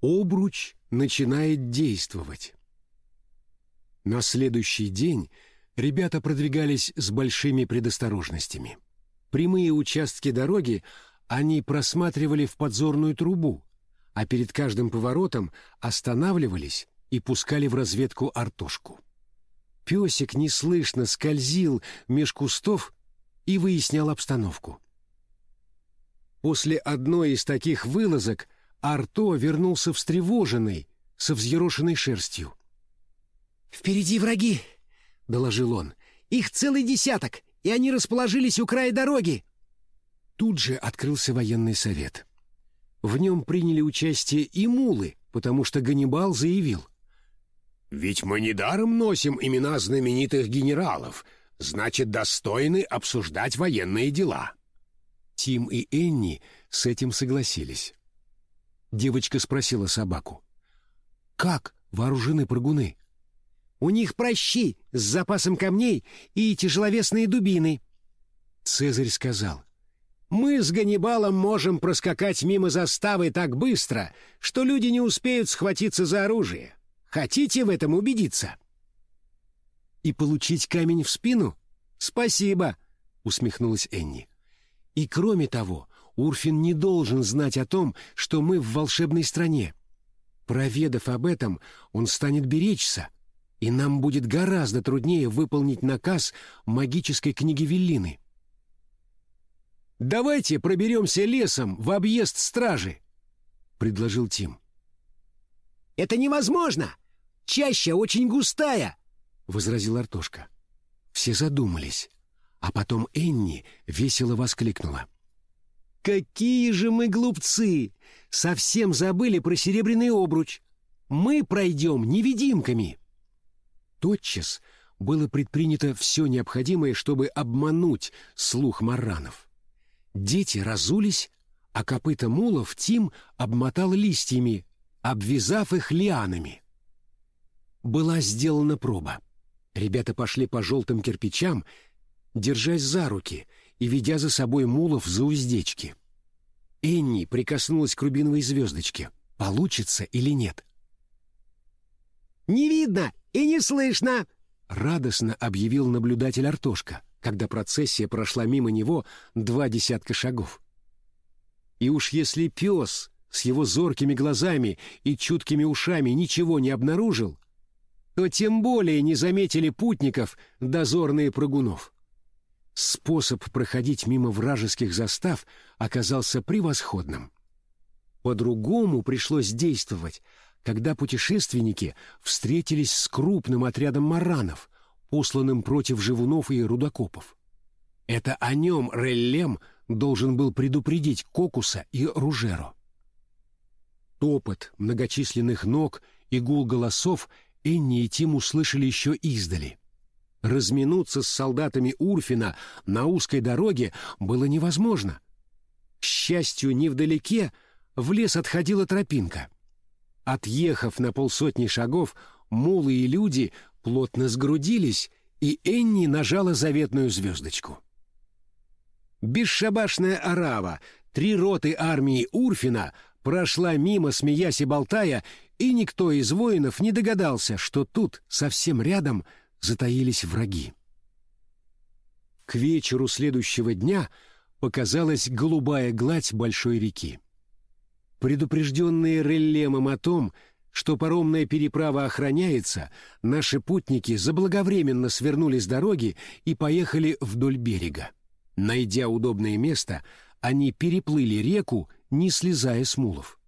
Обруч начинает действовать. На следующий день ребята продвигались с большими предосторожностями. Прямые участки дороги они просматривали в подзорную трубу, а перед каждым поворотом останавливались и пускали в разведку артошку. Песик неслышно скользил меж кустов и выяснял обстановку. После одной из таких вылазок Арто вернулся встревоженный, со взъерошенной шерстью. «Впереди враги!» — доложил он. «Их целый десяток, и они расположились у края дороги!» Тут же открылся военный совет. В нем приняли участие и мулы, потому что Ганнибал заявил. «Ведь мы недаром носим имена знаменитых генералов, значит, достойны обсуждать военные дела». Тим и Энни с этим согласились. Девочка спросила собаку. «Как вооружены прыгуны?» «У них прощи с запасом камней и тяжеловесные дубины». Цезарь сказал. Мы с Ганнибалом можем проскакать мимо заставы так быстро, что люди не успеют схватиться за оружие. Хотите в этом убедиться?» «И получить камень в спину? Спасибо!» — усмехнулась Энни. «И кроме того, Урфин не должен знать о том, что мы в волшебной стране. Проведав об этом, он станет беречься, и нам будет гораздо труднее выполнить наказ магической книги Веллины». «Давайте проберемся лесом в объезд стражи», — предложил Тим. «Это невозможно! Чаща очень густая!» — возразил Артошка. Все задумались, а потом Энни весело воскликнула. «Какие же мы глупцы! Совсем забыли про серебряный обруч! Мы пройдем невидимками!» Тотчас было предпринято все необходимое, чтобы обмануть слух маранов. Дети разулись, а копыта мулов Тим обмотал листьями, обвязав их лианами. Была сделана проба. Ребята пошли по желтым кирпичам, держась за руки и ведя за собой мулов за уздечки. Энни прикоснулась к рубиновой звездочке. Получится или нет? «Не видно и не слышно!» — радостно объявил наблюдатель Артошка когда процессия прошла мимо него два десятка шагов. И уж если пес с его зоркими глазами и чуткими ушами ничего не обнаружил, то тем более не заметили путников дозорные прыгунов. Способ проходить мимо вражеских застав оказался превосходным. По-другому пришлось действовать, когда путешественники встретились с крупным отрядом маранов — посланным против живунов и рудокопов. Это о нем Реллем должен был предупредить Кокуса и Ружеро. Топот многочисленных ног и гул голосов Энни и Тим услышали еще издали. Разминуться с солдатами Урфина на узкой дороге было невозможно. К счастью, невдалеке в лес отходила тропинка. Отъехав на полсотни шагов, мулы и люди плотно сгрудились, и Энни нажала заветную звездочку. Бесшабашная арава, три роты армии Урфина прошла мимо, смеясь и болтая, и никто из воинов не догадался, что тут, совсем рядом, затаились враги. К вечеру следующего дня показалась голубая гладь большой реки. Предупрежденные Реллемом о том, что паромная переправа охраняется, наши путники заблаговременно свернули с дороги и поехали вдоль берега. Найдя удобное место, они переплыли реку, не слезая с мулов.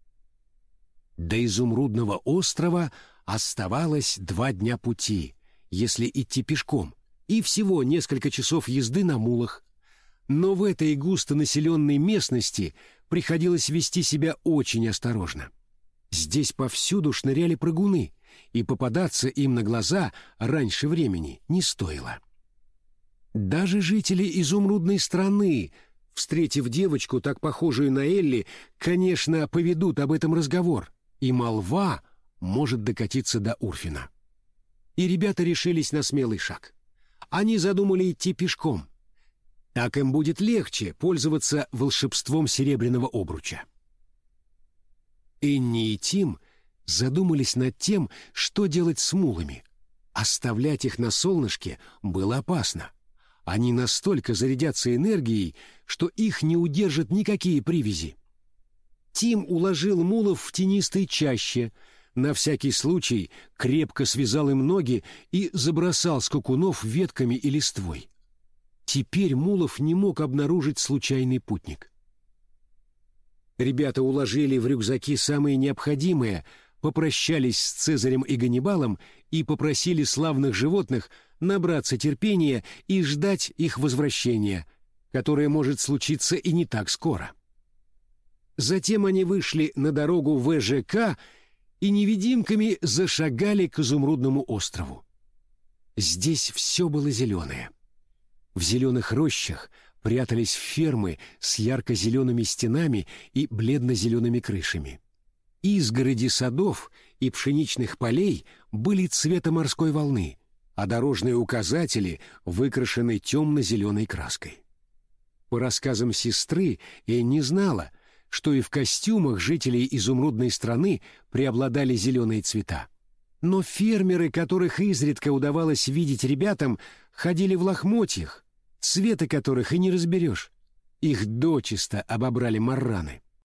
До изумрудного острова оставалось два дня пути, если идти пешком, и всего несколько часов езды на мулах. Но в этой густонаселенной местности приходилось вести себя очень осторожно. Здесь повсюду шныряли прыгуны, и попадаться им на глаза раньше времени не стоило. Даже жители изумрудной страны, встретив девочку, так похожую на Элли, конечно, поведут об этом разговор, и молва может докатиться до Урфина. И ребята решились на смелый шаг. Они задумали идти пешком. Так им будет легче пользоваться волшебством серебряного обруча. Энни и Тим задумались над тем, что делать с мулами. Оставлять их на солнышке было опасно. Они настолько зарядятся энергией, что их не удержат никакие привязи. Тим уложил мулов в тенистой чаще, на всякий случай крепко связал им ноги и забросал скакунов ветками и листвой. Теперь Мулов не мог обнаружить случайный путник. Ребята уложили в рюкзаки самое необходимое, попрощались с Цезарем и Ганнибалом и попросили славных животных набраться терпения и ждать их возвращения, которое может случиться и не так скоро. Затем они вышли на дорогу ВЖК и невидимками зашагали к изумрудному острову. Здесь все было зеленое. В зеленых рощах прятались фермы с ярко-зелеными стенами и бледно-зелеными крышами. Изгороди садов и пшеничных полей были цвета морской волны, а дорожные указатели выкрашены темно-зеленой краской. По рассказам сестры, я не знала, что и в костюмах жителей изумрудной страны преобладали зеленые цвета. Но фермеры, которых изредка удавалось видеть ребятам, ходили в лохмотьях, цвета которых и не разберешь. Их дочисто обобрали марраны.